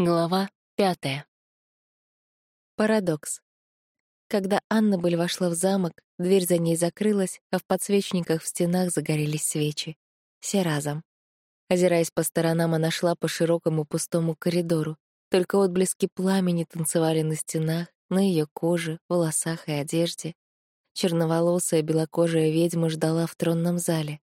Глава пятая. Парадокс. Когда Аннабель вошла в замок, дверь за ней закрылась, а в подсвечниках в стенах загорелись свечи. Все разом. Озираясь по сторонам, она шла по широкому пустому коридору. Только отблески пламени танцевали на стенах, на ее коже, волосах и одежде. Черноволосая белокожая ведьма ждала в тронном зале.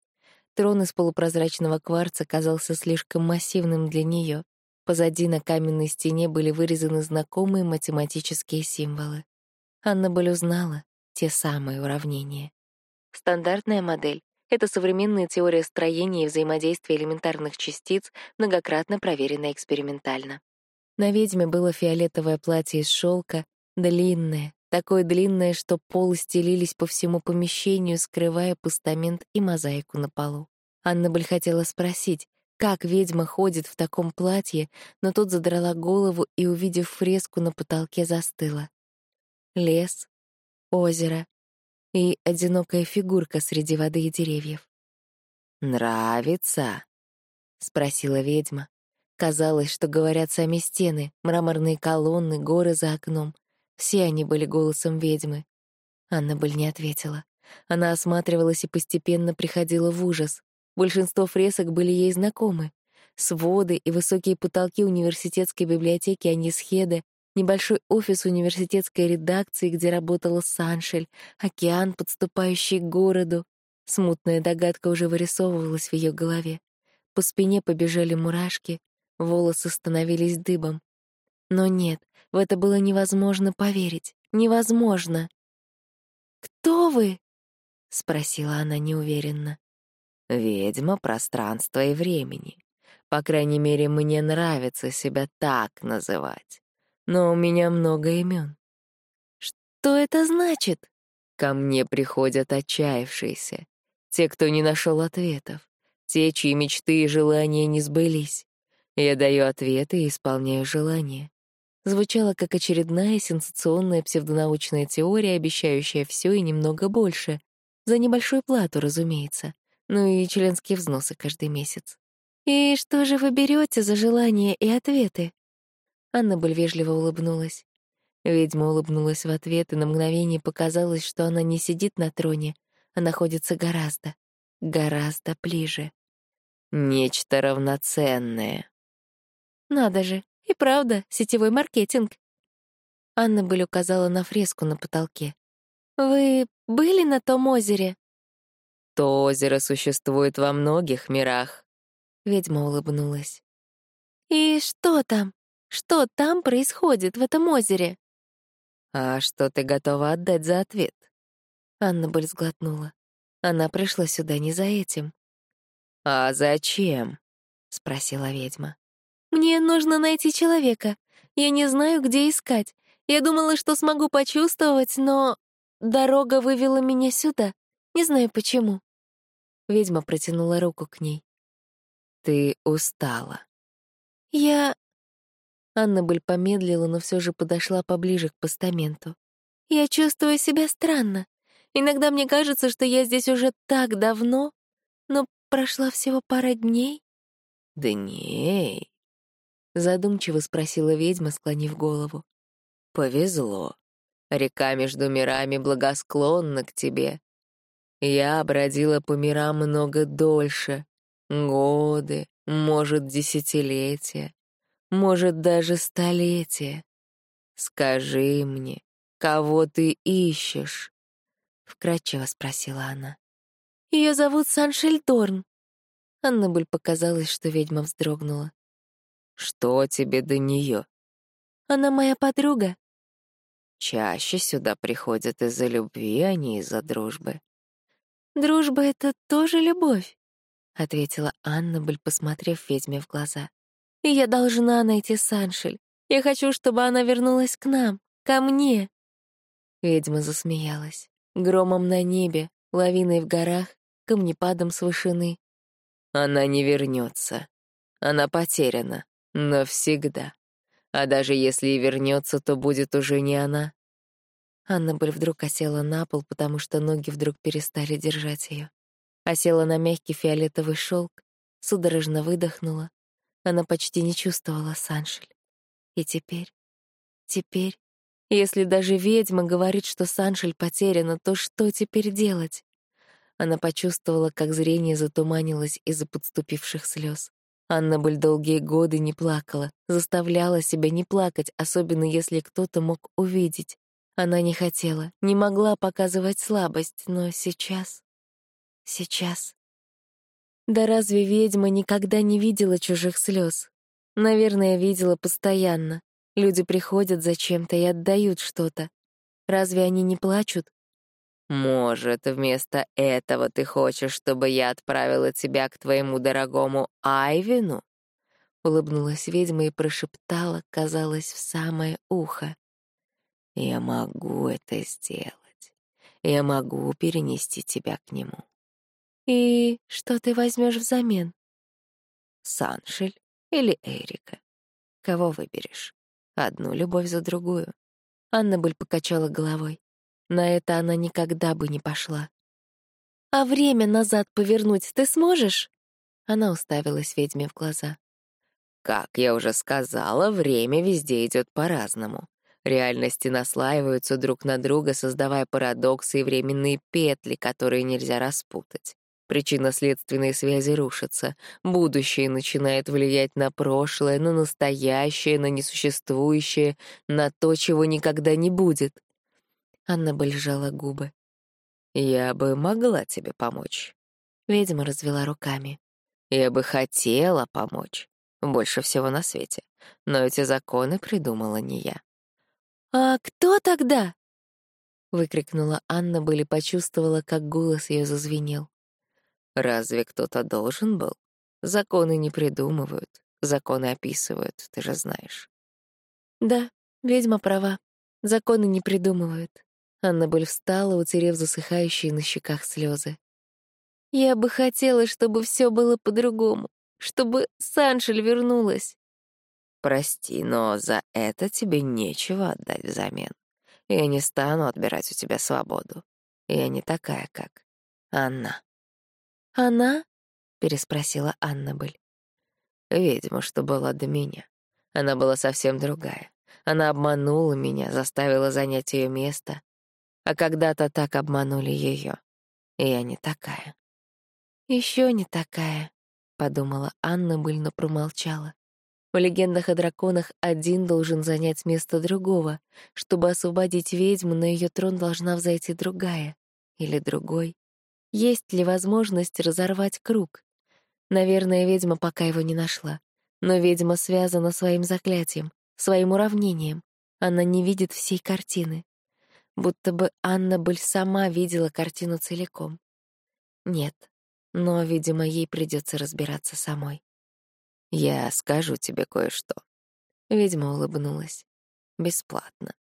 Трон из полупрозрачного кварца казался слишком массивным для нее. Позади на каменной стене были вырезаны знакомые математические символы. Анна Боль узнала те самые уравнения. Стандартная модель — это современная теория строения и взаимодействия элементарных частиц, многократно проверенная экспериментально. На ведьме было фиолетовое платье из шелка, длинное, такое длинное, что полы стелились по всему помещению, скрывая постамент и мозаику на полу. Анна Боль хотела спросить, как ведьма ходит в таком платье, но тут задрала голову и, увидев фреску на потолке, застыла. Лес, озеро и одинокая фигурка среди воды и деревьев. «Нравится?» — спросила ведьма. Казалось, что говорят сами стены, мраморные колонны, горы за окном. Все они были голосом ведьмы. Анна Быль не ответила. Она осматривалась и постепенно приходила в ужас. Большинство фресок были ей знакомы. Своды и высокие потолки университетской библиотеки Анисхеда, небольшой офис университетской редакции, где работала Саншель, океан, подступающий к городу. Смутная догадка уже вырисовывалась в ее голове. По спине побежали мурашки, волосы становились дыбом. Но нет, в это было невозможно поверить. Невозможно. «Кто вы?» — спросила она неуверенно. Ведьма пространства и времени. По крайней мере, мне нравится себя так называть. Но у меня много имен. Что это значит? Ко мне приходят отчаявшиеся, те, кто не нашел ответов, те, чьи мечты и желания не сбылись. Я даю ответы и исполняю желания. Звучало как очередная сенсационная псевдонаучная теория, обещающая все и немного больше. За небольшую плату, разумеется ну и членские взносы каждый месяц. «И что же вы берете за желания и ответы?» Анна Боль вежливо улыбнулась. Ведьма улыбнулась в ответ, и на мгновение показалось, что она не сидит на троне, а находится гораздо, гораздо ближе. Нечто равноценное. Надо же, и правда, сетевой маркетинг. Анна Боль указала на фреску на потолке. «Вы были на том озере?» То озеро существует во многих мирах. Ведьма улыбнулась. И что там? Что там происходит в этом озере? А что ты готова отдать за ответ? Анна Боль сглотнула. Она пришла сюда не за этим. «А зачем?» — спросила ведьма. «Мне нужно найти человека. Я не знаю, где искать. Я думала, что смогу почувствовать, но дорога вывела меня сюда. Не знаю почему. Ведьма протянула руку к ней. Ты устала. Я... Анна Быль помедлила, но все же подошла поближе к постаменту. Я чувствую себя странно. Иногда мне кажется, что я здесь уже так давно, но прошла всего пара дней. Дней? Задумчиво спросила ведьма, склонив голову. Повезло. Река между мирами благосклонна к тебе. Я бродила по мирам много дольше. Годы, может, десятилетия, может, даже столетия. Скажи мне, кого ты ищешь?» Вкратчиво спросила она. Ее зовут Саншельторн. Аннабель показалось, что ведьма вздрогнула. «Что тебе до нее? Она моя подруга. Чаще сюда приходят из-за любви, а не из-за дружбы. «Дружба — это тоже любовь», — ответила Аннабель, посмотрев ведьме в глаза. «И я должна найти Саншель. Я хочу, чтобы она вернулась к нам, ко мне». Ведьма засмеялась. Громом на небе, лавиной в горах, камнепадом с вышины. «Она не вернется. Она потеряна. Навсегда. А даже если и вернется, то будет уже не она, Аннабель вдруг осела на пол, потому что ноги вдруг перестали держать ее. Осела на мягкий фиолетовый шелк, судорожно выдохнула. Она почти не чувствовала Саншель. И теперь, теперь, если даже ведьма говорит, что Саншель потеряна, то что теперь делать? Она почувствовала, как зрение затуманилось из-за подступивших слез. Аннабель долгие годы не плакала, заставляла себя не плакать, особенно если кто-то мог увидеть. Она не хотела, не могла показывать слабость, но сейчас... Сейчас... Да разве ведьма никогда не видела чужих слез? Наверное, видела постоянно. Люди приходят зачем-то и отдают что-то. Разве они не плачут? «Может, вместо этого ты хочешь, чтобы я отправила тебя к твоему дорогому Айвину?» Улыбнулась ведьма и прошептала, казалось, в самое ухо. «Я могу это сделать. Я могу перенести тебя к нему». «И что ты возьмешь взамен?» «Саншель или Эрика. Кого выберешь? Одну любовь за другую». Аннабель покачала головой. На это она никогда бы не пошла. «А время назад повернуть ты сможешь?» Она уставилась ведьме в глаза. «Как я уже сказала, время везде идет по-разному. Реальности наслаиваются друг на друга, создавая парадоксы и временные петли, которые нельзя распутать. Причинно-следственные связи рушатся. Будущее начинает влиять на прошлое, на настоящее, на несуществующее, на то, чего никогда не будет. Анна сжала губы. «Я бы могла тебе помочь». Ведьма развела руками. «Я бы хотела помочь. Больше всего на свете. Но эти законы придумала не я». «А кто тогда?» — выкрикнула Анна Быль и почувствовала, как голос ее зазвенел. «Разве кто-то должен был? Законы не придумывают, законы описывают, ты же знаешь». «Да, ведьма права. Законы не придумывают. Аннабель встала, утерев засыхающие на щеках слезы. «Я бы хотела, чтобы все было по-другому, чтобы Саншель вернулась». «Прости, но за это тебе нечего отдать взамен. Я не стану отбирать у тебя свободу. Я не такая, как Анна». «Она?» — переспросила Аннабель. «Ведьма, что была до меня. Она была совсем другая. Она обманула меня, заставила занять ее место, а когда-то так обманули ее. Я не такая. Еще не такая, подумала Анна, мыльно промолчала. В легендах о драконах один должен занять место другого. Чтобы освободить ведьму, на ее трон должна взойти другая. Или другой. Есть ли возможность разорвать круг? Наверное, ведьма пока его не нашла. Но ведьма связана своим заклятием, своим уравнением. Она не видит всей картины будто бы Анна Быль сама видела картину целиком. Нет, но, видимо, ей придется разбираться самой. «Я скажу тебе кое-что». Ведьма улыбнулась. «Бесплатно.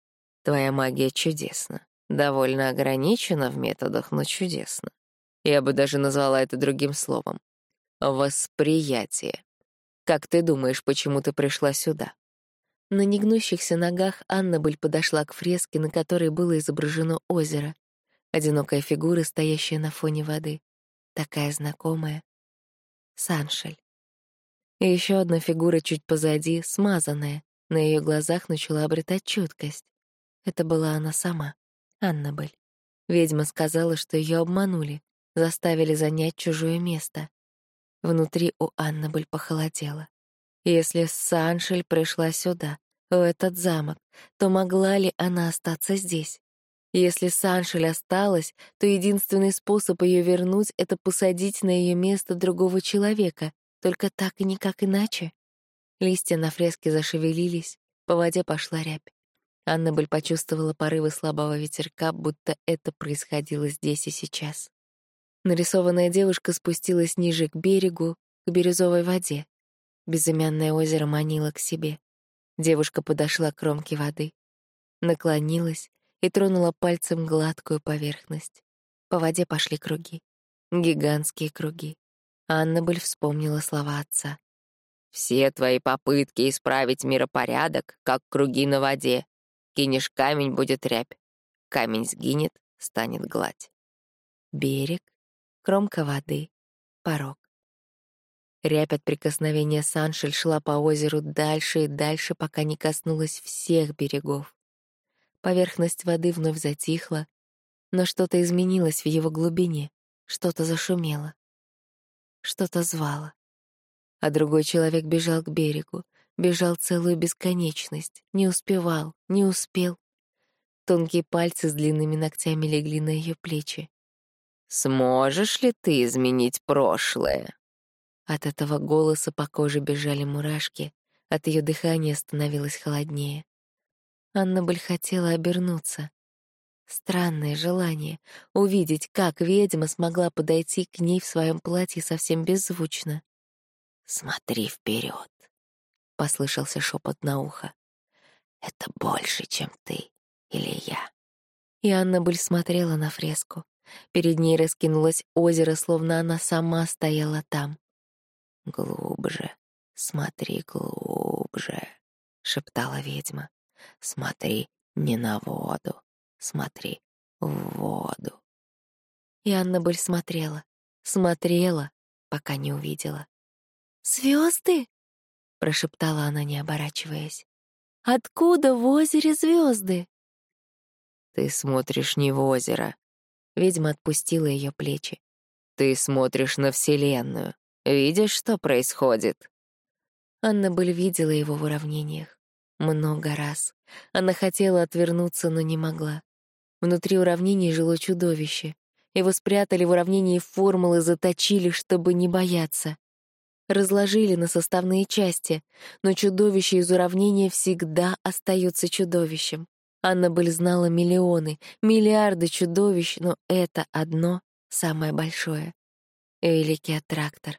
Твоя магия чудесна. Довольно ограничена в методах, но чудесна. Я бы даже назвала это другим словом. Восприятие. Как ты думаешь, почему ты пришла сюда? На негнущихся ногах Аннабель подошла к фреске, на которой было изображено озеро. Одинокая фигура, стоящая на фоне воды. Такая знакомая. Саншель. И еще одна фигура чуть позади, смазанная. На ее глазах начала обретать чуткость. Это была она сама, Аннабель. Ведьма сказала, что ее обманули, заставили занять чужое место. Внутри у Аннабель похолодело. Если Саншель пришла сюда, в этот замок, то могла ли она остаться здесь? Если Саншель осталась, то единственный способ ее вернуть — это посадить на ее место другого человека, только так и никак иначе. Листья на фреске зашевелились, по воде пошла рябь. Аннабель почувствовала порывы слабого ветерка, будто это происходило здесь и сейчас. Нарисованная девушка спустилась ниже к берегу, к бирюзовой воде. Безымянное озеро манило к себе. Девушка подошла к кромке воды, наклонилась и тронула пальцем гладкую поверхность. По воде пошли круги. Гигантские круги. Аннабель вспомнила слова отца. «Все твои попытки исправить миропорядок, как круги на воде. Кинешь камень — будет рябь. Камень сгинет — станет гладь». Берег, кромка воды, порог. Рябь от прикосновения Саншель шла по озеру дальше и дальше, пока не коснулась всех берегов. Поверхность воды вновь затихла, но что-то изменилось в его глубине, что-то зашумело, что-то звало. А другой человек бежал к берегу, бежал целую бесконечность, не успевал, не успел. Тонкие пальцы с длинными ногтями легли на ее плечи. «Сможешь ли ты изменить прошлое?» От этого голоса по коже бежали мурашки, от ее дыхания становилось холоднее. Аннабель хотела обернуться. Странное желание — увидеть, как ведьма смогла подойти к ней в своем платье совсем беззвучно. «Смотри вперед, послышался шепот на ухо. «Это больше, чем ты или я». И Аннабель смотрела на фреску. Перед ней раскинулось озеро, словно она сама стояла там. «Глубже, смотри глубже», — шептала ведьма. Смотри не на воду, смотри в воду. И Аннабель смотрела, смотрела, пока не увидела. Звезды? прошептала она, не оборачиваясь. Откуда в озере звезды? Ты смотришь не в озеро. Ведьма отпустила ее плечи. Ты смотришь на Вселенную. Видишь, что происходит? Аннабель видела его в уравнениях. Много раз. Она хотела отвернуться, но не могла. Внутри уравнений жило чудовище. Его спрятали в уравнении формулы, заточили, чтобы не бояться. Разложили на составные части, но чудовище из уравнения всегда остается чудовищем. Аннабель знала миллионы, миллиарды чудовищ, но это одно самое большое. Великий аттрактор.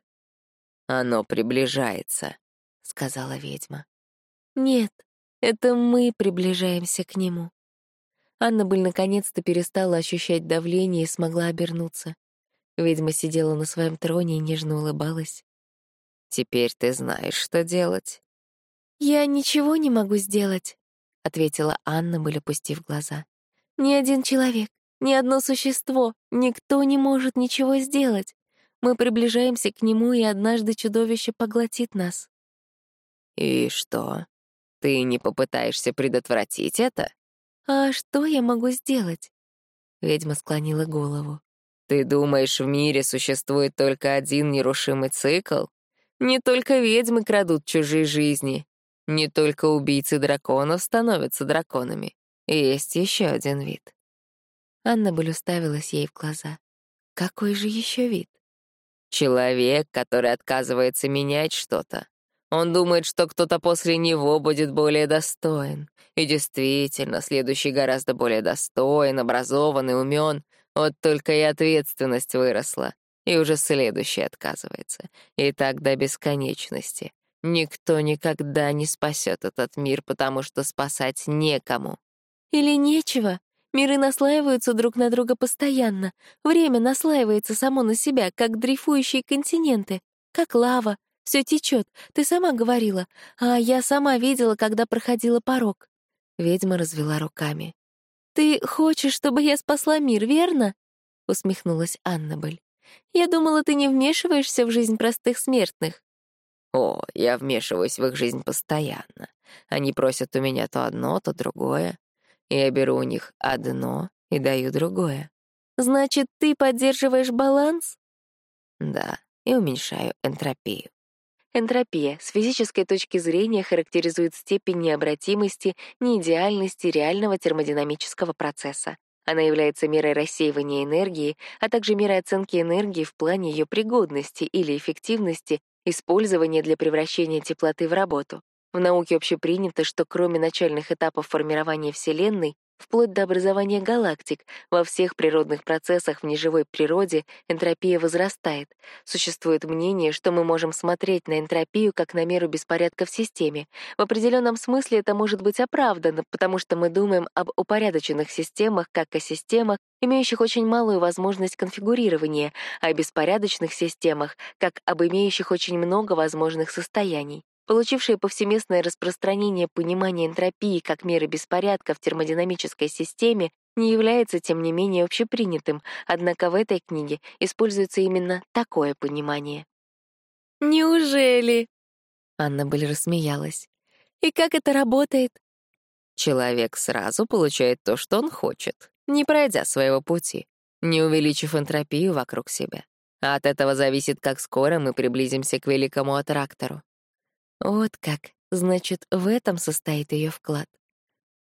«Оно приближается», — сказала ведьма. «Нет, это мы приближаемся к нему. Аннабель наконец-то перестала ощущать давление и смогла обернуться. Ведьма сидела на своем троне и нежно улыбалась. «Теперь ты знаешь, что делать». «Я ничего не могу сделать», — ответила Аннабель, опустив глаза. «Ни один человек, ни одно существо, никто не может ничего сделать. Мы приближаемся к нему, и однажды чудовище поглотит нас». «И что?» Ты не попытаешься предотвратить это? А что я могу сделать? Ведьма склонила голову. Ты думаешь, в мире существует только один нерушимый цикл? Не только ведьмы крадут чужие жизни. Не только убийцы драконов становятся драконами. Есть еще один вид. Анна Боль уставилась ей в глаза. Какой же еще вид? Человек, который отказывается менять что-то, он думает, что кто-то после него будет более достоин. И действительно, следующий гораздо более достоин, образован и умен. Вот только и ответственность выросла. И уже следующий отказывается. И так до бесконечности. Никто никогда не спасет этот мир, потому что спасать некому. Или нечего. Миры наслаиваются друг на друга постоянно. Время наслаивается само на себя, как дрейфующие континенты, как лава, все течет, ты сама говорила, а я сама видела, когда проходила порог». Ведьма развела руками. «Ты хочешь, чтобы я спасла мир, верно?» — усмехнулась Аннабель. «Я думала, ты не вмешиваешься в жизнь простых смертных». «О, я вмешиваюсь в их жизнь постоянно. Они просят у меня то одно, то другое. Я беру у них одно и даю другое». «Значит, ты поддерживаешь баланс?» «Да, и уменьшаю энтропию». Энтропия с физической точки зрения характеризует степень необратимости, неидеальности реального термодинамического процесса. Она является мерой рассеивания энергии, а также мерой оценки энергии в плане ее пригодности или эффективности использования для превращения теплоты в работу. В науке общепринято, что кроме начальных этапов формирования Вселенной, Вплоть до образования галактик, во всех природных процессах в неживой природе энтропия возрастает. Существует мнение, что мы можем смотреть на энтропию как на меру беспорядка в системе. В определенном смысле это может быть оправдано, потому что мы думаем об упорядоченных системах как о системах, имеющих очень малую возможность конфигурирования, а о беспорядочных системах как об имеющих очень много возможных состояний получившее повсеместное распространение понимания энтропии как меры беспорядка в термодинамической системе, не является, тем не менее, общепринятым, однако в этой книге используется именно такое понимание. Неужели? Аннабель рассмеялась. И как это работает? Человек сразу получает то, что он хочет, не пройдя своего пути, не увеличив энтропию вокруг себя. А от этого зависит, как скоро мы приблизимся к великому аттрактору. Вот как. Значит, в этом состоит ее вклад.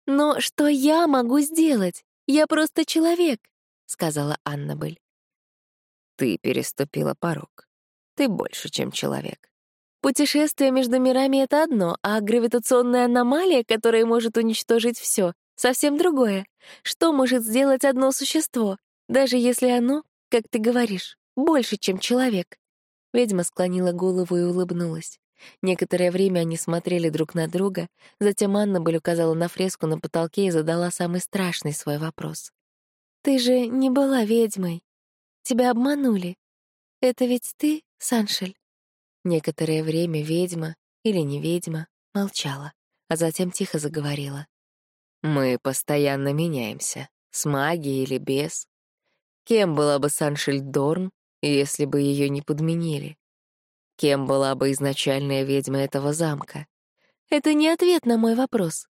«Но что я могу сделать? Я просто человек», — сказала Аннабель. «Ты переступила порог. Ты больше, чем человек. Путешествие между мирами — это одно, а гравитационная аномалия, которая может уничтожить все, совсем другое. Что может сделать одно существо, даже если оно, как ты говоришь, больше, чем человек?» Ведьма склонила голову и улыбнулась. Некоторое время они смотрели друг на друга, затем Анна Бель указала на фреску на потолке и задала самый страшный свой вопрос. «Ты же не была ведьмой. Тебя обманули. Это ведь ты, Саншель?» Некоторое время ведьма, или не ведьма, молчала, а затем тихо заговорила. «Мы постоянно меняемся, с магией или без. Кем была бы Саншель Дорн, если бы ее не подменили? Кем была бы изначальная ведьма этого замка? Это не ответ на мой вопрос.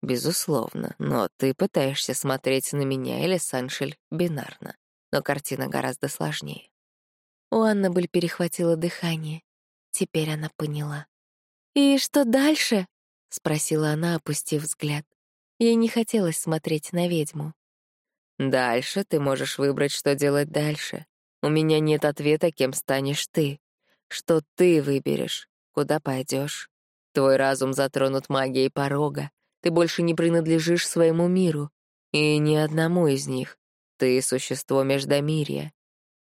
Безусловно, но ты пытаешься смотреть на меня или Саншель бинарно. Но картина гораздо сложнее. У Аннабель перехватило дыхание. Теперь она поняла. «И что дальше?» — спросила она, опустив взгляд. Ей не хотелось смотреть на ведьму. «Дальше ты можешь выбрать, что делать дальше. У меня нет ответа, кем станешь ты что ты выберешь, куда пойдешь. Твой разум затронут магией порога. Ты больше не принадлежишь своему миру. И ни одному из них. Ты — существо междомирья.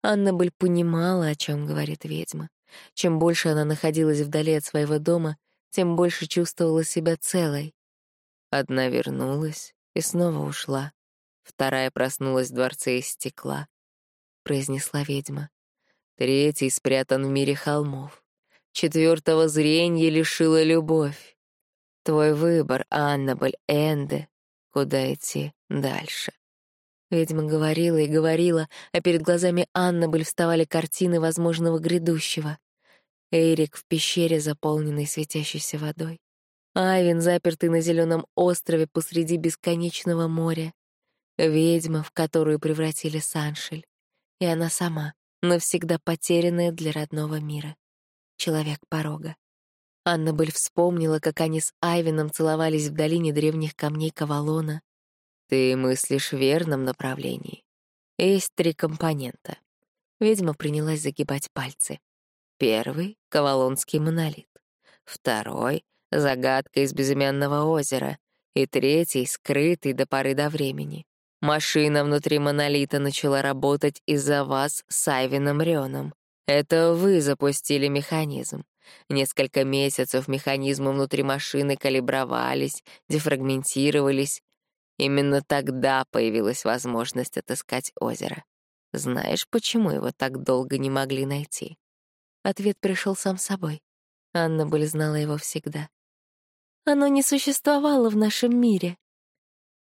Аннабель понимала, о чем говорит ведьма. Чем больше она находилась вдали от своего дома, тем больше чувствовала себя целой. Одна вернулась и снова ушла. Вторая проснулась в дворце из стекла, — произнесла ведьма. Третий спрятан в мире холмов. Четвертого зрения лишила любовь. Твой выбор, Аннабель Энде, куда идти дальше. Ведьма говорила и говорила, а перед глазами Аннабель вставали картины возможного грядущего. Эрик в пещере, заполненной светящейся водой. Айвин, запертый на зеленом острове посреди бесконечного моря. Ведьма, в которую превратили Саншель. И она сама, навсегда потерянная для родного мира. Человек порога. Аннабель вспомнила, как они с Айвином целовались в долине древних камней Кавалона. «Ты мыслишь в верном направлении. Есть три компонента». Ведьма принялась загибать пальцы. Первый — Кавалонский монолит. Второй — загадка из безымянного озера. И третий — скрытый до поры до времени. Машина внутри монолита начала работать из-за вас с Айвином Рёном. Это вы запустили механизм. Несколько месяцев механизмы внутри машины калибровались, дефрагментировались. Именно тогда появилась возможность отыскать озеро. Знаешь, почему его так долго не могли найти? Ответ пришел сам собой. Анна Боль знала его всегда. Оно не существовало в нашем мире.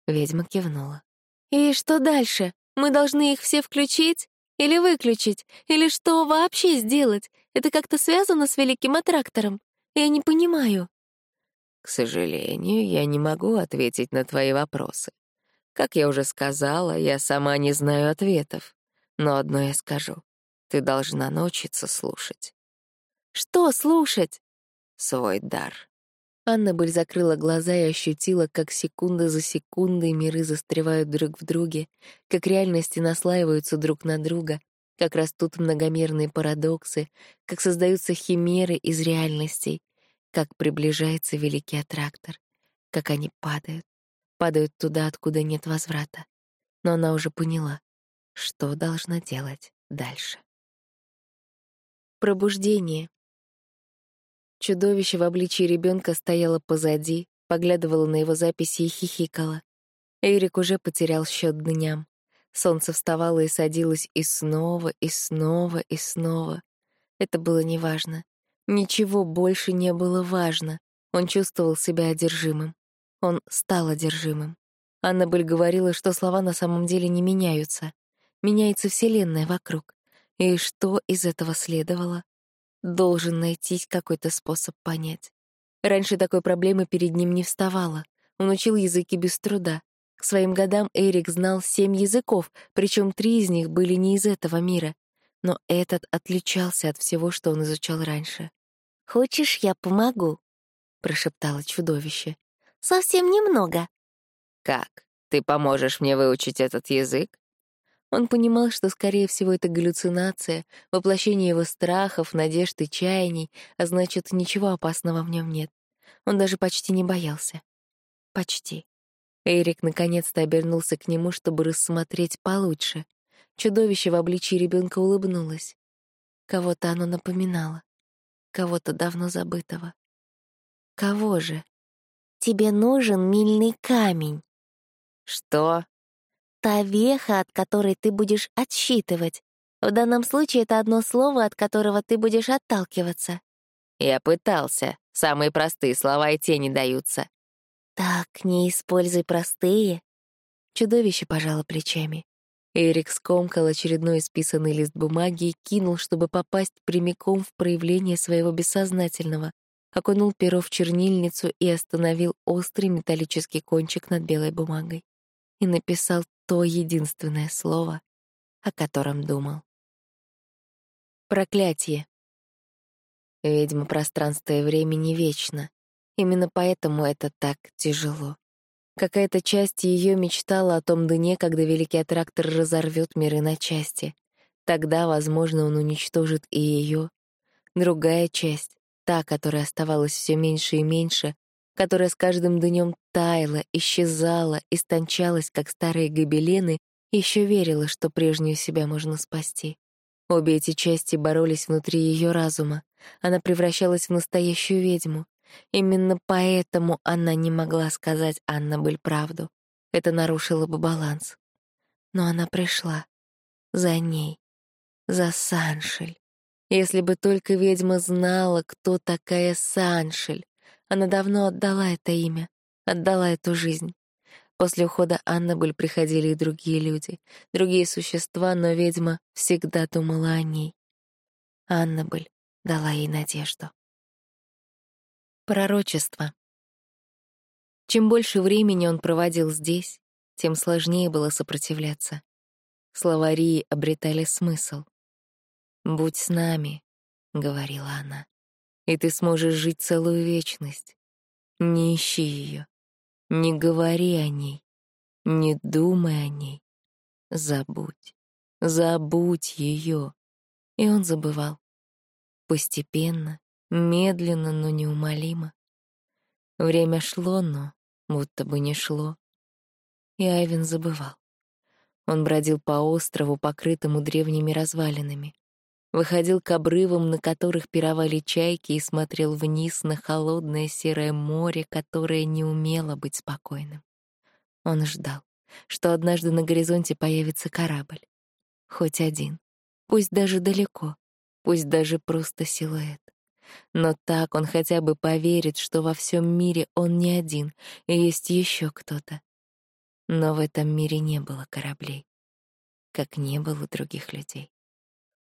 Ведьма кивнула. «И что дальше? Мы должны их все включить? Или выключить? Или что вообще сделать? Это как-то связано с великим аттрактором? Я не понимаю». «К сожалению, я не могу ответить на твои вопросы. Как я уже сказала, я сама не знаю ответов. Но одно я скажу. Ты должна научиться слушать». «Что слушать?» «Свой дар». Аннабель закрыла глаза и ощутила, как секунда за секундой миры застревают друг в друге, как реальности наслаиваются друг на друга, как растут многомерные парадоксы, как создаются химеры из реальностей, как приближается великий аттрактор, как они падают, падают туда, откуда нет возврата. Но она уже поняла, что должна делать дальше. Пробуждение. Чудовище в обличии ребенка стояло позади, поглядывало на его записи и хихикало. Эрик уже потерял счет дням. Солнце вставало и садилось и снова, и снова, и снова. Это было неважно. Ничего больше не было важно. Он чувствовал себя одержимым. Он стал одержимым. Аннабель говорила, что слова на самом деле не меняются. Меняется Вселенная вокруг. И что из этого следовало? Должен найтись какой-то способ понять. Раньше такой проблемы перед ним не вставало. Он учил языки без труда. К своим годам Эрик знал семь языков, причем три из них были не из этого мира. Но этот отличался от всего, что он изучал раньше. «Хочешь, я помогу?» — прошептало чудовище. «Совсем немного». «Как? Ты поможешь мне выучить этот язык?» Он понимал, что, скорее всего, это галлюцинация, воплощение его страхов, надежд и чаяний, а значит, ничего опасного в нем нет. Он даже почти не боялся. Почти. Эрик наконец-то обернулся к нему, чтобы рассмотреть получше. Чудовище в обличии ребенка улыбнулось. Кого-то оно напоминало. Кого-то давно забытого. Кого же? «Тебе нужен мильный камень». «Что?» «Та веха, от которой ты будешь отсчитывать. В данном случае это одно слово, от которого ты будешь отталкиваться». «Я пытался. Самые простые слова и те не даются». «Так, не используй простые». Чудовище пожало плечами. Эрик скомкал очередной исписанный лист бумаги и кинул, чтобы попасть прямиком в проявление своего бессознательного, окунул перо в чернильницу и остановил острый металлический кончик над белой бумагой. И написал то единственное слово, о котором думал. Проклятие. Ведьма пространства и времени вечно. Именно поэтому это так тяжело. Какая-то часть ее мечтала о том дне, когда Великий Аттрактор разорвет миры на части. Тогда, возможно, он уничтожит и ее. Другая часть, та, которая оставалась все меньше и меньше, которая с каждым днем таяла, исчезала, истончалась, как старые гобелены, еще верила, что прежнюю себя можно спасти. Обе эти части боролись внутри ее разума. Она превращалась в настоящую ведьму, Именно поэтому она не могла сказать Аннабель правду. Это нарушило бы баланс. Но она пришла. За ней. За Саншель. Если бы только ведьма знала, кто такая Саншель. Она давно отдала это имя, отдала эту жизнь. После ухода Аннабель приходили и другие люди, другие существа, но ведьма всегда думала о ней. Аннабель дала ей надежду. Пророчество. Чем больше времени он проводил здесь, тем сложнее было сопротивляться. Словари обретали смысл. «Будь с нами», — говорила она, — «и ты сможешь жить целую вечность. Не ищи ее, не говори о ней, не думай о ней. Забудь, забудь ее». И он забывал. Постепенно, Медленно, но неумолимо. Время шло, но будто бы не шло. И Айвен забывал. Он бродил по острову, покрытому древними развалинами. Выходил к обрывам, на которых пировали чайки, и смотрел вниз на холодное серое море, которое не умело быть спокойным. Он ждал, что однажды на горизонте появится корабль. Хоть один. Пусть даже далеко. Пусть даже просто силуэт. Но так он хотя бы поверит, что во всем мире он не один, и есть еще кто-то. Но в этом мире не было кораблей, как не было других людей.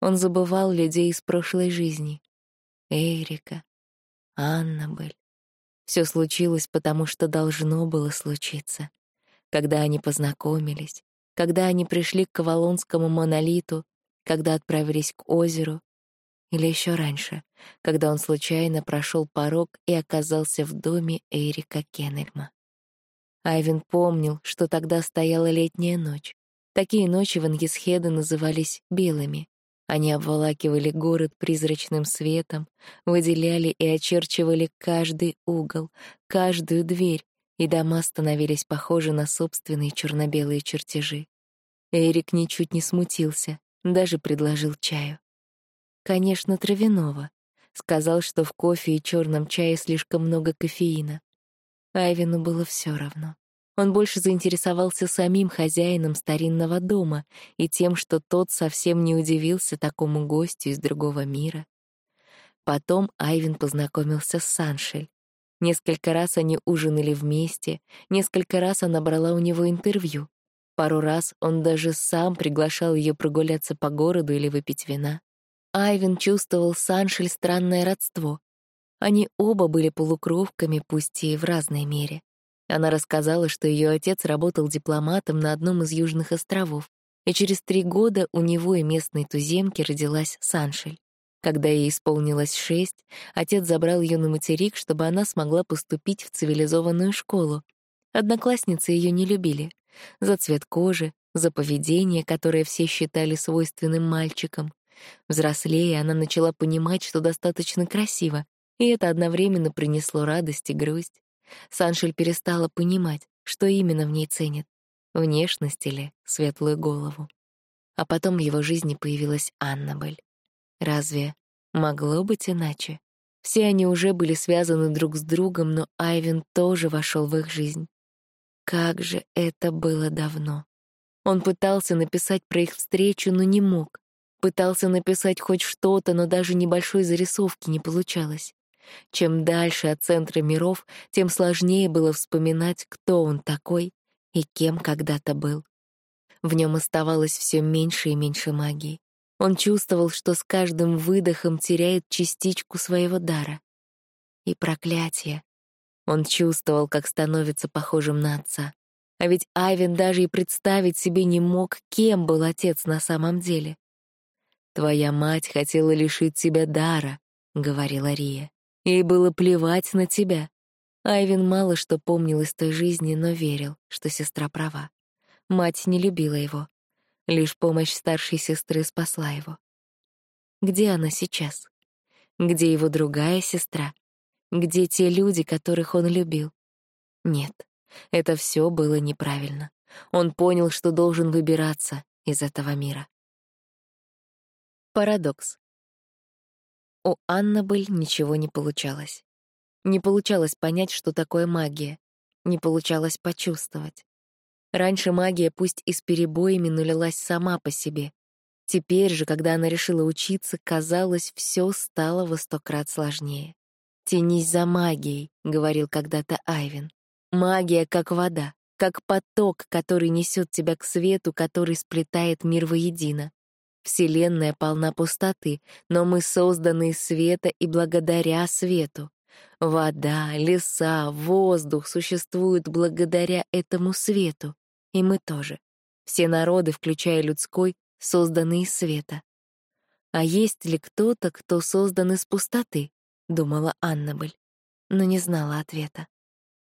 Он забывал людей из прошлой жизни. Эрика, Аннабель. Все случилось, потому что должно было случиться. Когда они познакомились, когда они пришли к Кавалонскому монолиту, когда отправились к озеру, или еще раньше, когда он случайно прошел порог и оказался в доме Эрика Кеннельма. Айвен помнил, что тогда стояла летняя ночь. Такие ночи в Ангисхеде назывались белыми. Они обволакивали город призрачным светом, выделяли и очерчивали каждый угол, каждую дверь, и дома становились похожи на собственные черно-белые чертежи. Эрик ничуть не смутился, даже предложил чаю. Конечно, травяного. Сказал, что в кофе и черном чае слишком много кофеина. Айвину было все равно. Он больше заинтересовался самим хозяином старинного дома и тем, что тот совсем не удивился такому гостю из другого мира. Потом Айвин познакомился с Саншель. Несколько раз они ужинали вместе, несколько раз она брала у него интервью. Пару раз он даже сам приглашал ее прогуляться по городу или выпить вина. Айвен чувствовал с Аншель странное родство. Они оба были полукровками, пусть и в разной мере. Она рассказала, что ее отец работал дипломатом на одном из южных островов, и через три года у него и местной туземки родилась Саншель. Когда ей исполнилось шесть, отец забрал ее на материк, чтобы она смогла поступить в цивилизованную школу. Одноклассницы ее не любили. За цвет кожи, за поведение, которое все считали свойственным мальчикам. Взрослея, она начала понимать, что достаточно красиво, и это одновременно принесло радость и грусть. Саншель перестала понимать, что именно в ней ценит — внешность или светлую голову. А потом в его жизни появилась Аннабель. Разве могло быть иначе? Все они уже были связаны друг с другом, но Айвен тоже вошел в их жизнь. Как же это было давно. Он пытался написать про их встречу, но не мог. Пытался написать хоть что-то, но даже небольшой зарисовки не получалось. Чем дальше от центра миров, тем сложнее было вспоминать, кто он такой и кем когда-то был. В нем оставалось все меньше и меньше магии. Он чувствовал, что с каждым выдохом теряет частичку своего дара. И проклятие. Он чувствовал, как становится похожим на отца. А ведь Айвен даже и представить себе не мог, кем был отец на самом деле. «Твоя мать хотела лишить тебя дара», — говорила Рия. Ей было плевать на тебя. Айвин мало что помнил из той жизни, но верил, что сестра права. Мать не любила его. Лишь помощь старшей сестры спасла его. Где она сейчас? Где его другая сестра? Где те люди, которых он любил? Нет, это все было неправильно. Он понял, что должен выбираться из этого мира. Парадокс. У Аннабель ничего не получалось. Не получалось понять, что такое магия. Не получалось почувствовать. Раньше магия пусть и с перебоями, но сама по себе. Теперь же, когда она решила учиться, казалось, все стало во сто крат сложнее. «Тянись за магией», — говорил когда-то Айвин. «Магия как вода, как поток, который несет тебя к свету, который сплетает мир воедино. Вселенная полна пустоты, но мы созданы из света и благодаря свету. Вода, леса, воздух существуют благодаря этому свету. И мы тоже. Все народы, включая людской, созданы из света. А есть ли кто-то, кто создан из пустоты? Думала Аннабель, но не знала ответа.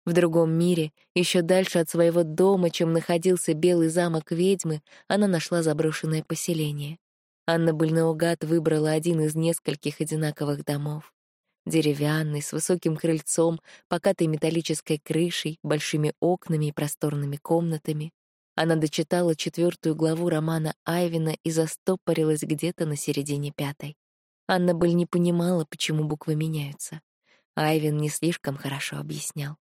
В другом мире, еще дальше от своего дома, чем находился белый замок ведьмы, она нашла заброшенное поселение. Анна Бальнаугад выбрала один из нескольких одинаковых домов. Деревянный, с высоким крыльцом, покатой металлической крышей, большими окнами и просторными комнатами. Она дочитала четвертую главу романа Айвина и застопорилась где-то на середине пятой. Анна Быль не понимала, почему буквы меняются. Айвин не слишком хорошо объяснял.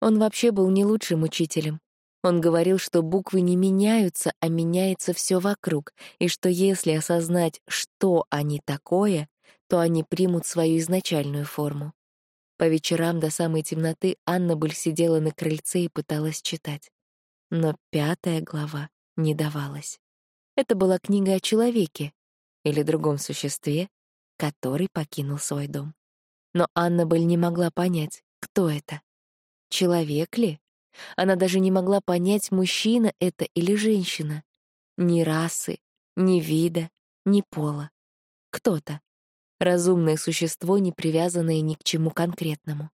Он вообще был не лучшим учителем, он говорил, что буквы не меняются, а меняется все вокруг, и что если осознать, что они такое, то они примут свою изначальную форму. По вечерам до самой темноты Анна Быль сидела на крыльце и пыталась читать. Но пятая глава не давалась. Это была книга о человеке или другом существе, который покинул свой дом. Но Анна Быль не могла понять, кто это. Человек ли? Она даже не могла понять, мужчина это или женщина. Ни расы, ни вида, ни пола. Кто-то. Разумное существо, не привязанное ни к чему конкретному.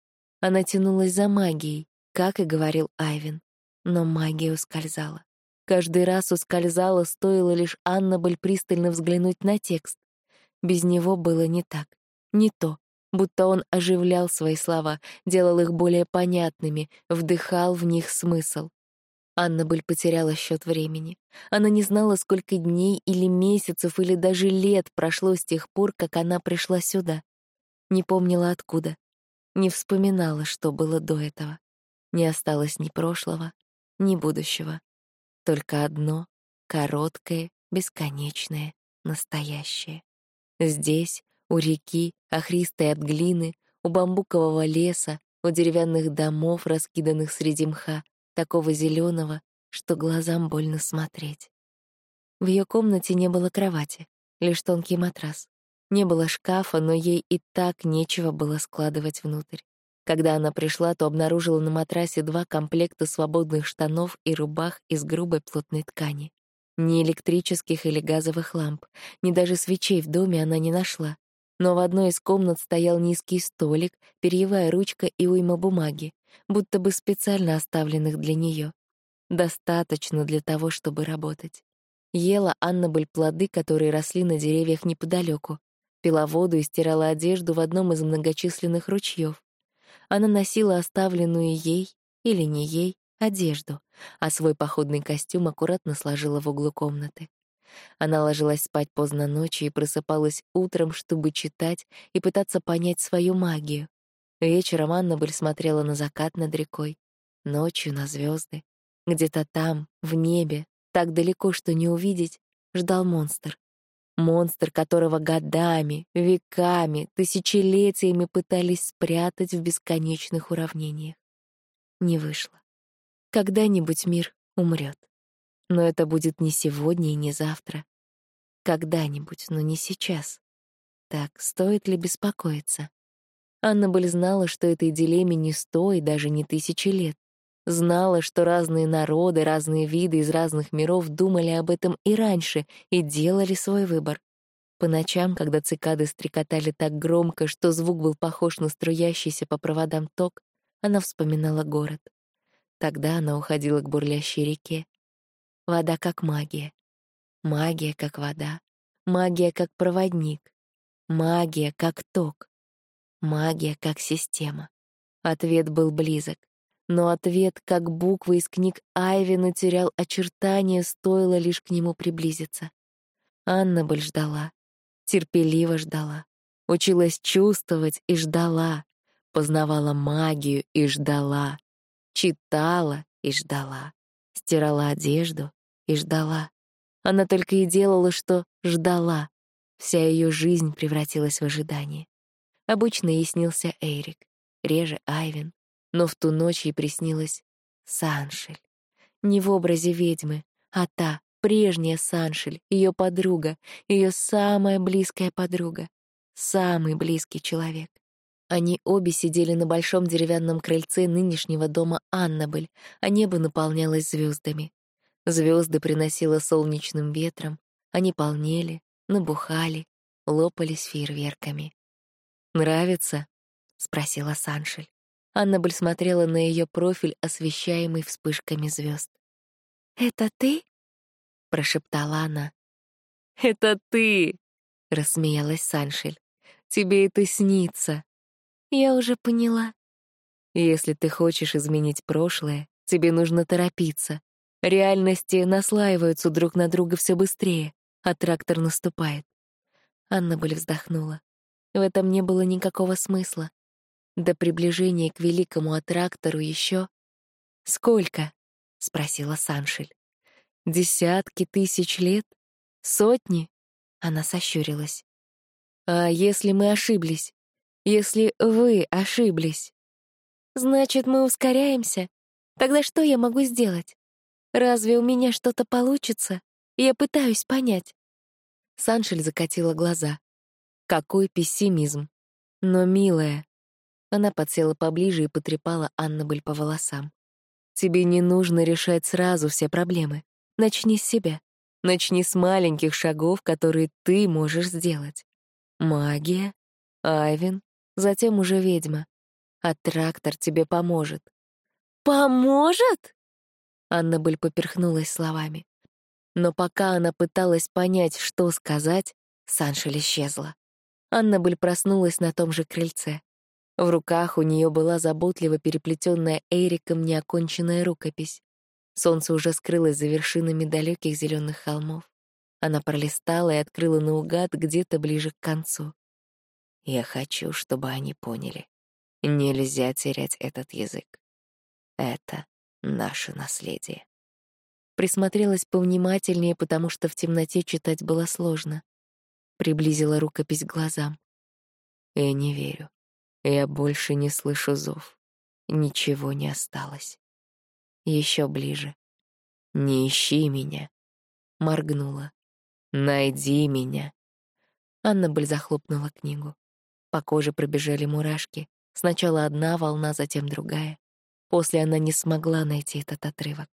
Она тянулась за магией, как и говорил Айвин. Но магия ускользала. Каждый раз ускользала, стоило лишь Аннабель пристально взглянуть на текст. Без него было не так, не то, будто он оживлял свои слова, делал их более понятными, вдыхал в них смысл. Аннабель потеряла счет времени. Она не знала, сколько дней или месяцев или даже лет прошло с тех пор, как она пришла сюда. Не помнила откуда. Не вспоминала, что было до этого. Не осталось ни прошлого, ни будущего. Только одно — короткое, бесконечное, настоящее. Здесь, у реки, охристой от глины, у бамбукового леса, у деревянных домов, раскиданных среди мха, такого зеленого, что глазам больно смотреть. В ее комнате не было кровати, лишь тонкий матрас. Не было шкафа, но ей и так нечего было складывать внутрь. Когда она пришла, то обнаружила на матрасе два комплекта свободных штанов и рубах из грубой плотной ткани. Ни электрических или газовых ламп, ни даже свечей в доме она не нашла. Но в одной из комнат стоял низкий столик, перьевая ручка и уйма бумаги, будто бы специально оставленных для нее. Достаточно для того, чтобы работать. Ела Аннабель плоды, которые росли на деревьях неподалеку, пила воду и стирала одежду в одном из многочисленных ручьев. Она носила оставленную ей или не ей одежду, а свой походный костюм аккуратно сложила в углу комнаты. Она ложилась спать поздно ночью и просыпалась утром, чтобы читать и пытаться понять свою магию. Вечером Аннабель смотрела на закат над рекой, ночью на звезды. Где-то там, в небе, так далеко, что не увидеть, ждал монстр. Монстр, которого годами, веками, тысячелетиями пытались спрятать в бесконечных уравнениях. Не вышло. Когда-нибудь мир умрет. Но это будет не сегодня и не завтра. Когда-нибудь, но не сейчас. Так, стоит ли беспокоиться? Аннабель знала, что этой дилемме не сто и даже не тысячи лет. Знала, что разные народы, разные виды из разных миров думали об этом и раньше и делали свой выбор. По ночам, когда цикады стрекотали так громко, что звук был похож на струящийся по проводам ток, она вспоминала город. Тогда она уходила к бурлящей реке. Вода как магия. Магия как вода. Магия как проводник. Магия как ток. Магия как система. Ответ был близок. Но ответ, как буквы из книг Айвина, терял очертания, стоило лишь к нему приблизиться. Анна Боль ждала. Терпеливо ждала. Училась чувствовать и ждала. Познавала магию и ждала. Читала и ждала. Стирала одежду и ждала. Она только и делала, что ждала. Вся ее жизнь превратилась в ожидание. Обычно ей снился Эрик, реже Айвен, но в ту ночь ей приснилась Саншель. Не в образе ведьмы, а та, прежняя Саншель, ее подруга, ее самая близкая подруга, самый близкий человек. Они обе сидели на большом деревянном крыльце нынешнего дома Аннабель, а небо наполнялось звездами. Звезды приносило солнечным ветром, они полнели, набухали, лопались фейерверками. «Нравится?» — спросила Саншель. Аннабель смотрела на ее профиль, освещаемый вспышками звезд. «Это ты?» — прошептала она. «Это ты!» — рассмеялась Саншель. «Тебе это снится. Я уже поняла. Если ты хочешь изменить прошлое, тебе нужно торопиться. Реальности наслаиваются друг на друга все быстрее, а трактор наступает. Анна Боль вздохнула. В этом не было никакого смысла. До приближения к великому аттрактору еще... «Сколько?» — спросила Саншель. «Десятки тысяч лет? Сотни?» Она сощурилась. «А если мы ошиблись? Если вы ошиблись. Значит, мы ускоряемся? Тогда что я могу сделать? Разве у меня что-то получится? Я пытаюсь понять. Саншель закатила глаза. Какой пессимизм. Но, милая... Она подсела поближе и потрепала Аннабель по волосам. Тебе не нужно решать сразу все проблемы. Начни с себя. Начни с маленьких шагов, которые ты можешь сделать. Магия, Айвен, затем уже ведьма. А трактор тебе поможет. «Поможет?» Аннабель поперхнулась словами. Но пока она пыталась понять, что сказать, Саншель исчезла. Аннабель проснулась на том же крыльце. В руках у нее была заботливо переплетенная Эриком неоконченная рукопись. Солнце уже скрылось за вершинами далеких зеленых холмов. Она пролистала и открыла наугад где-то ближе к концу. Я хочу, чтобы они поняли. Нельзя терять этот язык. Это наше наследие. Присмотрелась повнимательнее, потому что в темноте читать было сложно. Приблизила рукопись к глазам. Я не верю. Я больше не слышу зов. Ничего не осталось. Еще ближе. Не ищи меня. Моргнула. Найди меня. Аннабель захлопнула книгу. По коже пробежали мурашки. Сначала одна волна, затем другая. После она не смогла найти этот отрывок.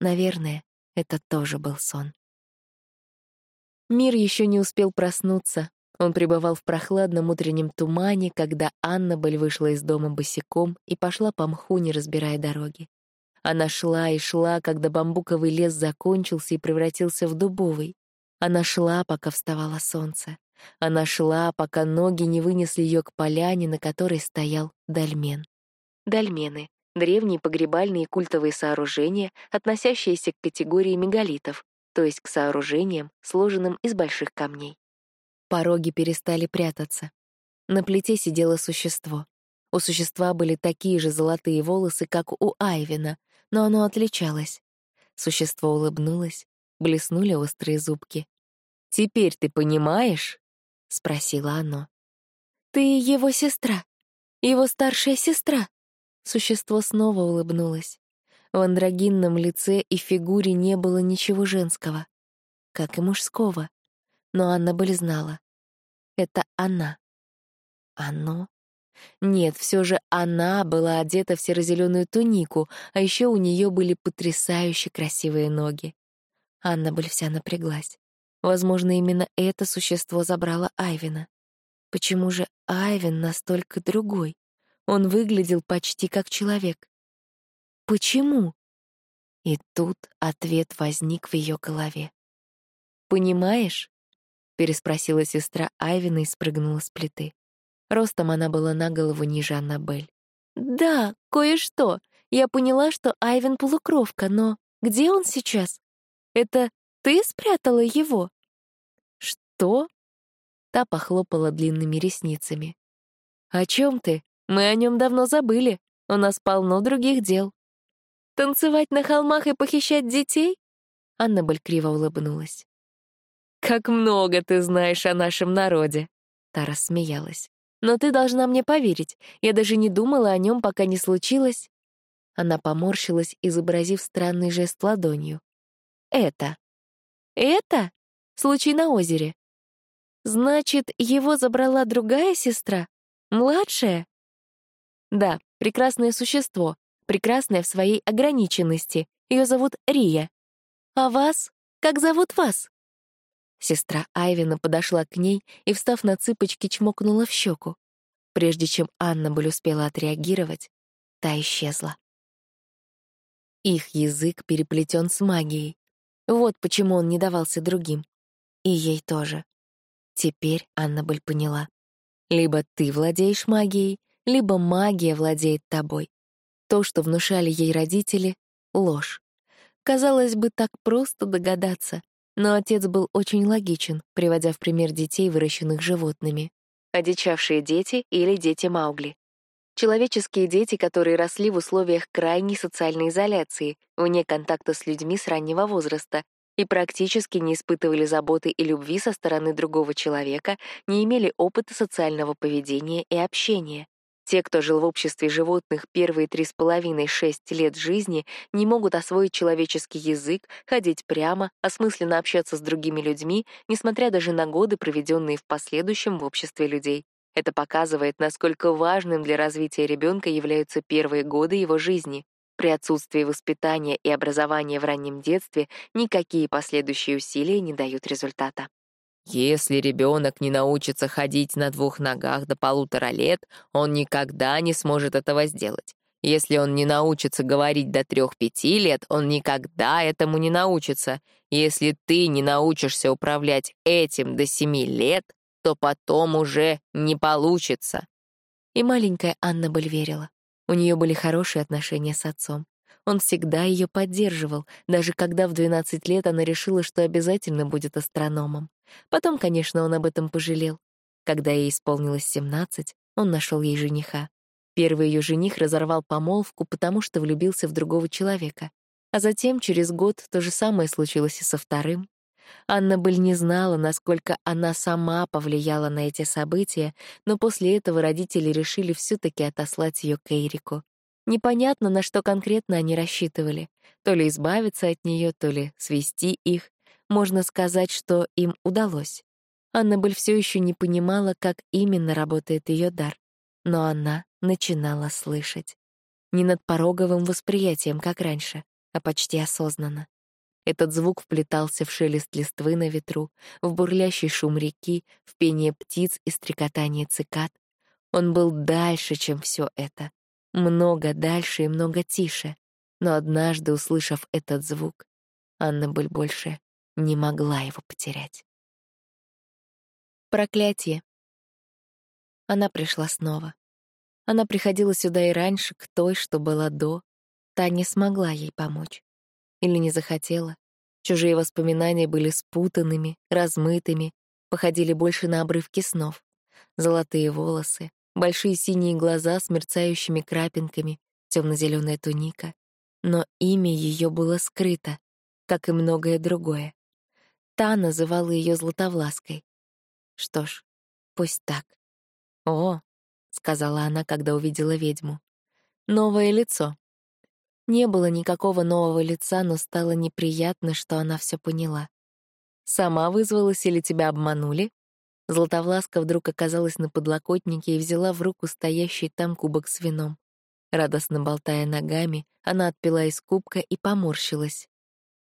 Наверное, это тоже был сон. Мир еще не успел проснуться. Он пребывал в прохладном утреннем тумане, когда Аннабель вышла из дома босиком и пошла по мху, не разбирая дороги. Она шла и шла, когда бамбуковый лес закончился и превратился в дубовый. Она шла, пока вставало солнце. Она шла, пока ноги не вынесли ее к поляне, на которой стоял дольмен. Дольмены — древние погребальные культовые сооружения, относящиеся к категории мегалитов, то есть к сооружениям, сложенным из больших камней. Пороги перестали прятаться. На плите сидело существо. У существа были такие же золотые волосы, как у Айвина, но оно отличалось. Существо улыбнулось, блеснули острые зубки. «Теперь ты понимаешь?» — спросило оно. «Ты его сестра, его старшая сестра». Существо снова улыбнулось. В андрогинном лице и фигуре не было ничего женского, как и мужского. Но Анна Бель знала. Это она. Оно? Нет, все же она была одета в серо-зеленую тунику, а еще у нее были потрясающе красивые ноги. Анна Бель вся напряглась. Возможно, именно это существо забрало Айвина. Почему же Айвин настолько другой? Он выглядел почти как человек. Почему? И тут ответ возник в ее голове. «Понимаешь?» — переспросила сестра Айвина и спрыгнула с плиты. Ростом она была на голову ниже Аннабель. «Да, кое-что. Я поняла, что Айвен полукровка, но где он сейчас? Это ты спрятала его?» «Что?» Та похлопала длинными ресницами. «О чем ты? Мы о нем давно забыли. У нас полно других дел». «Танцевать на холмах и похищать детей?» Аннабель криво улыбнулась. «Как много ты знаешь о нашем народе!» Та рассмеялась. «Но ты должна мне поверить. Я даже не думала о нем, пока не случилось». Она поморщилась, изобразив странный жест ладонью. «Это». «Это? Случай на озере. Значит, его забрала другая сестра? Младшая?» «Да, прекрасное существо, прекрасное в своей ограниченности. Ее зовут Рия. А вас? Как зовут вас?» Сестра Айвина подошла к ней и, встав на цыпочки, чмокнула в щеку. Прежде чем Анна Боль успела отреагировать, та исчезла. Их язык переплетен с магией. Вот почему он не давался другим. И ей тоже. Теперь Анна Боль поняла. Либо ты владеешь магией, либо магия владеет тобой. То, что внушали ей родители — ложь. Казалось бы, так просто догадаться. Но отец был очень логичен, приводя в пример детей, выращенных животными. Одичавшие дети или дети Маугли. Человеческие дети, которые росли в условиях крайней социальной изоляции, вне контакта с людьми с раннего возраста, и практически не испытывали заботы и любви со стороны другого человека, не имели опыта социального поведения и общения. Те, кто жил в обществе животных первые три с половиной-шесть лет жизни, не могут освоить человеческий язык, ходить прямо, осмысленно общаться с другими людьми, несмотря даже на годы, проведенные в последующем в обществе людей. Это показывает, насколько важным для развития ребенка являются первые годы его жизни. При отсутствии воспитания и образования в раннем детстве никакие последующие усилия не дают результата. Если ребенок не научится ходить на двух ногах до полутора лет, он никогда не сможет этого сделать. Если он не научится говорить до трех-пяти лет, он никогда этому не научится. Если ты не научишься управлять этим до семи лет, то потом уже не получится. И маленькая Анна Бель верила. У нее были хорошие отношения с отцом. Он всегда ее поддерживал, даже когда в 12 лет она решила, что обязательно будет астрономом. Потом, конечно, он об этом пожалел. Когда ей исполнилось 17, он нашел ей жениха. Первый ее жених разорвал помолвку, потому что влюбился в другого человека. А затем, через год, то же самое случилось и со вторым. Анна Бель не знала, насколько она сама повлияла на эти события, но после этого родители решили все таки отослать ее к Эрику. Непонятно, на что конкретно они рассчитывали. То ли избавиться от нее, то ли свести их. Можно сказать, что им удалось. Аннабель все еще не понимала, как именно работает ее дар, но она начинала слышать. Не над пороговым восприятием, как раньше, а почти осознанно. Этот звук вплетался в шелест листвы на ветру, в бурлящий шум реки, в пение птиц и стрекотание цикад. Он был дальше, чем все это. Много дальше и много тише. Но однажды, услышав этот звук, Аннабель больше не могла его потерять. Проклятие. Она пришла снова. Она приходила сюда и раньше, к той, что была до. Та не смогла ей помочь. Или не захотела. Чужие воспоминания были спутанными, размытыми, походили больше на обрывки снов. Золотые волосы, большие синие глаза с мерцающими крапинками, темно-зеленая туника. Но имя ее было скрыто, как и многое другое. Та называла ее Златовлаской. Что ж, пусть так. «О, — сказала она, когда увидела ведьму. «Новое лицо». Не было никакого нового лица, но стало неприятно, что она все поняла. «Сама вызвалась или тебя обманули?» Златовласка вдруг оказалась на подлокотнике и взяла в руку стоящий там кубок с вином. Радостно болтая ногами, она отпила из кубка и поморщилась.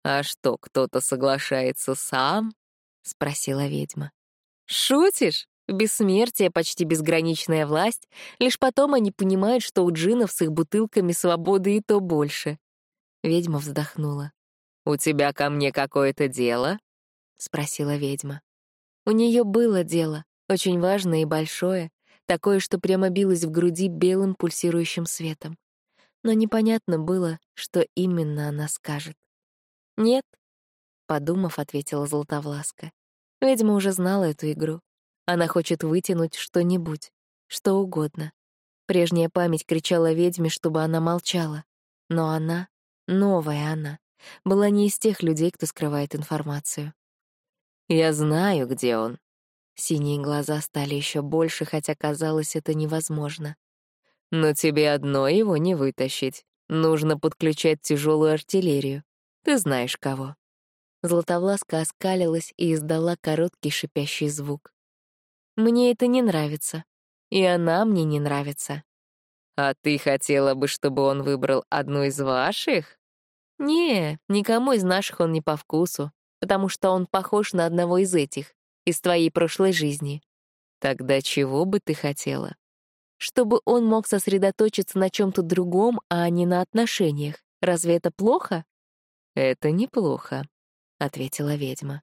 «А что, кто-то соглашается сам?» — спросила ведьма. «Шутишь?» Бессмертие, почти безграничная власть, лишь потом они понимают, что у джинов с их бутылками свободы и то больше. Ведьма вздохнула. «У тебя ко мне какое-то дело?» — спросила ведьма. У нее было дело, очень важное и большое, такое, что прямо билось в груди белым пульсирующим светом. Но непонятно было, что именно она скажет. «Нет», — подумав, ответила Златовласка. Ведьма уже знала эту игру. Она хочет вытянуть что-нибудь, что угодно. Прежняя память кричала ведьме, чтобы она молчала. Но она, новая она, была не из тех людей, кто скрывает информацию. «Я знаю, где он». Синие глаза стали еще больше, хотя казалось это невозможно. «Но тебе одно его не вытащить. Нужно подключать тяжелую артиллерию. Ты знаешь кого». Златовласка оскалилась и издала короткий шипящий звук. Мне это не нравится. И она мне не нравится. А ты хотела бы, чтобы он выбрал одну из ваших? Не, никому из наших он не по вкусу, потому что он похож на одного из этих, из твоей прошлой жизни. Тогда чего бы ты хотела? Чтобы он мог сосредоточиться на чем-то другом, а не на отношениях. Разве это плохо? Это неплохо, ответила ведьма.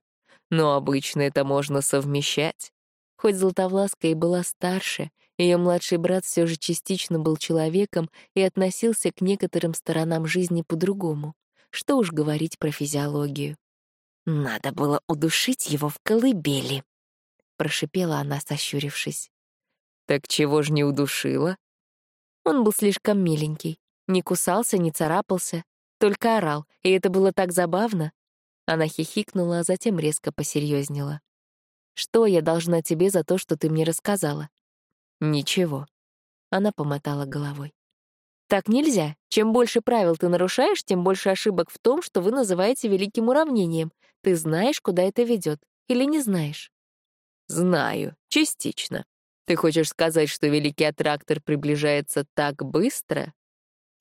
Но обычно это можно совмещать. Хоть Златовласка и была старше, ее младший брат все же частично был человеком и относился к некоторым сторонам жизни по-другому. Что уж говорить про физиологию. «Надо было удушить его в колыбели», — прошипела она, сощурившись. «Так чего ж не удушила?» Он был слишком миленький. Не кусался, не царапался, только орал, и это было так забавно. Она хихикнула, а затем резко посерьезнела. Что я должна тебе за то, что ты мне рассказала? Ничего. Она помотала головой. Так нельзя. Чем больше правил ты нарушаешь, тем больше ошибок в том, что вы называете великим уравнением. Ты знаешь, куда это ведет, или не знаешь? Знаю, частично. Ты хочешь сказать, что великий аттрактор приближается так быстро?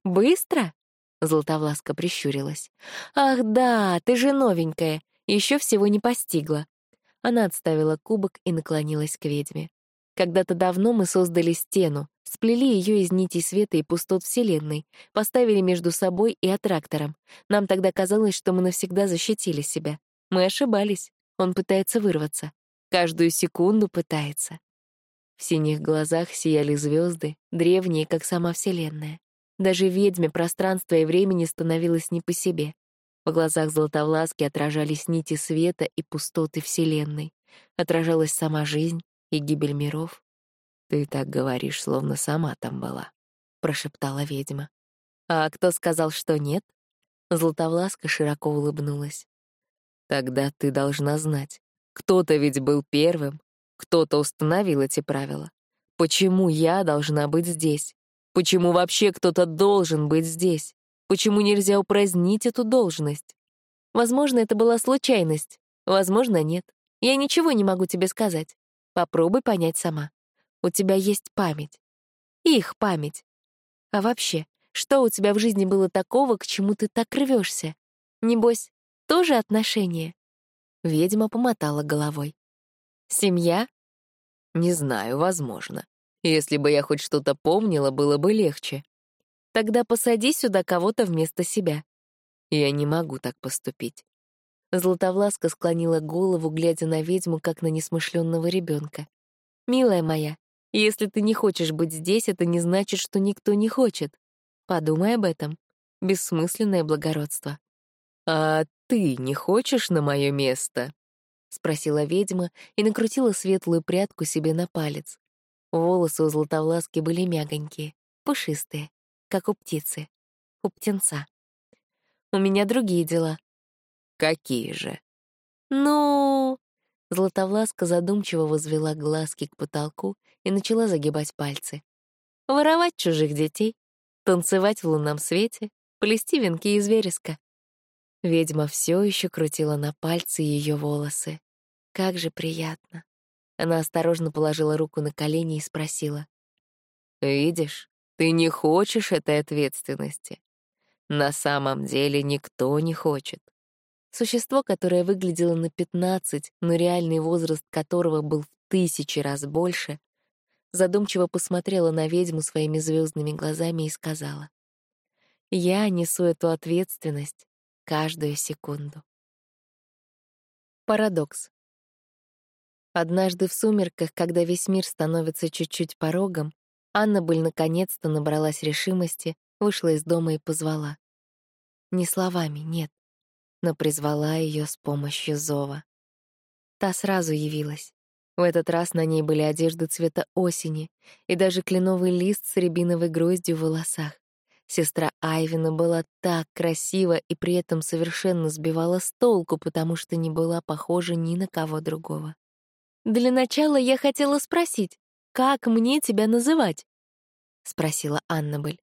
Быстро? Златовласка прищурилась. Ах да, ты же новенькая, еще всего не постигла. Она отставила кубок и наклонилась к ведьме. Когда-то давно мы создали стену, сплели ее из нитей света и пустот Вселенной, поставили между собой и аттрактором. Нам тогда казалось, что мы навсегда защитили себя. Мы ошибались. Он пытается вырваться. Каждую секунду пытается. В синих глазах сияли звезды, древние, как сама Вселенная. Даже ведьме пространства и времени становилось не по себе. В глазах Златовласки отражались нити света и пустоты Вселенной. Отражалась сама жизнь и гибель миров. «Ты так говоришь, словно сама там была», — прошептала ведьма. «А кто сказал, что нет?» Златовласка широко улыбнулась. «Тогда ты должна знать. Кто-то ведь был первым, кто-то установил эти правила. Почему я должна быть здесь? Почему вообще кто-то должен быть здесь? Почему нельзя упразднить эту должность? Возможно, это была случайность, возможно, нет. Я ничего не могу тебе сказать. Попробуй понять сама. У тебя есть память. Их память. А вообще, что у тебя в жизни было такого, к чему ты так рвешься? Небось, тоже отношения?» Ведьма помотала головой. «Семья?» «Не знаю, возможно. Если бы я хоть что-то помнила, было бы легче. Тогда посади сюда кого-то вместо себя». «Я не могу так поступить». Златовласка склонила голову, глядя на ведьму, как на несмышленного ребенка. «Милая моя, если ты не хочешь быть здесь, это не значит, что никто не хочет. Подумай об этом. Бессмысленное благородство». «А ты не хочешь на мое место?» — спросила ведьма и накрутила светлую прядку себе на палец. Волосы у Златовласки были мягонькие, пушистые, как у птицы, у птенца. «У меня другие дела», «Какие же?» «Ну...» Златовласка задумчиво возвела глазки к потолку и начала загибать пальцы. «Воровать чужих детей, танцевать в лунном свете, плести венки из вереска». Ведьма все еще крутила на пальцы ее волосы. Как же приятно. Она осторожно положила руку на колени и спросила. «Видишь, ты не хочешь этой ответственности. На самом деле никто не хочет. Существо, которое выглядело на 15, но реальный возраст которого был в тысячи раз больше, задумчиво посмотрела на ведьму своими звездными глазами и сказала, «Я несу эту ответственность каждую секунду». Парадокс. Однажды в сумерках, когда весь мир становится чуть-чуть порогом, Аннабель наконец-то набралась решимости, вышла из дома и позвала. Не словами, нет, но призвала ее с помощью зова. Та сразу явилась. В этот раз на ней были одежды цвета осени и даже кленовый лист с рябиновой гроздью в волосах. Сестра Айвина была так красива и при этом совершенно сбивала с толку, потому что не была похожа ни на кого другого. «Для начала я хотела спросить, как мне тебя называть?» — спросила Аннабель.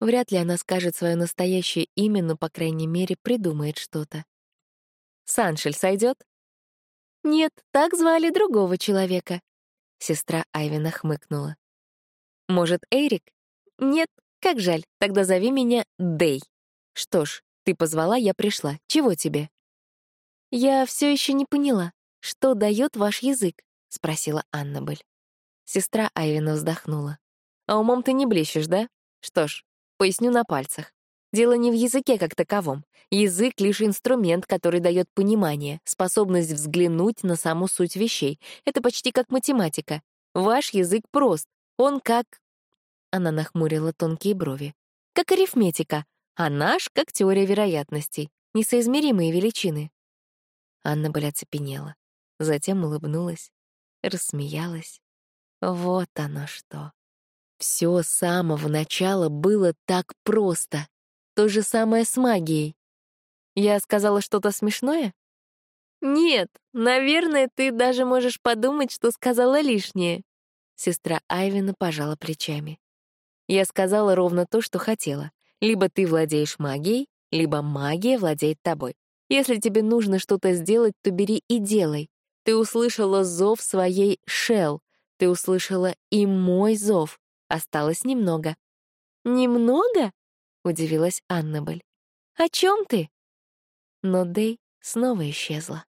Вряд ли она скажет свое настоящее имя, но, по крайней мере, придумает что-то. «Саншель сойдет? «Нет, так звали другого человека». Сестра Айвина хмыкнула. «Может, Эрик?» «Нет, как жаль, тогда зови меня Дей». «Что ж, ты позвала, я пришла. Чего тебе?» «Я все еще не поняла, что дает ваш язык?» — спросила Аннабель. Сестра Айвина вздохнула. «А умом ты не блещешь, да? Что ж, Поясню на пальцах. Дело не в языке как таковом. Язык — лишь инструмент, который дает понимание, способность взглянуть на саму суть вещей. Это почти как математика. Ваш язык прост. Он как... Она нахмурила тонкие брови. Как арифметика. А наш — как теория вероятностей. Несоизмеримые величины. Анна была оцепенела. Затем улыбнулась, рассмеялась. Вот оно что. Все с самого начала было так просто. То же самое с магией. Я сказала что-то смешное? Нет, наверное, ты даже можешь подумать, что сказала лишнее. Сестра Айвина пожала плечами. Я сказала ровно то, что хотела. Либо ты владеешь магией, либо магия владеет тобой. Если тебе нужно что-то сделать, то бери и делай. Ты услышала зов своей Шел. Ты услышала и мой зов. Осталось немного. «Немного?» — удивилась Аннабель. «О чем ты?» Но Дэй снова исчезла.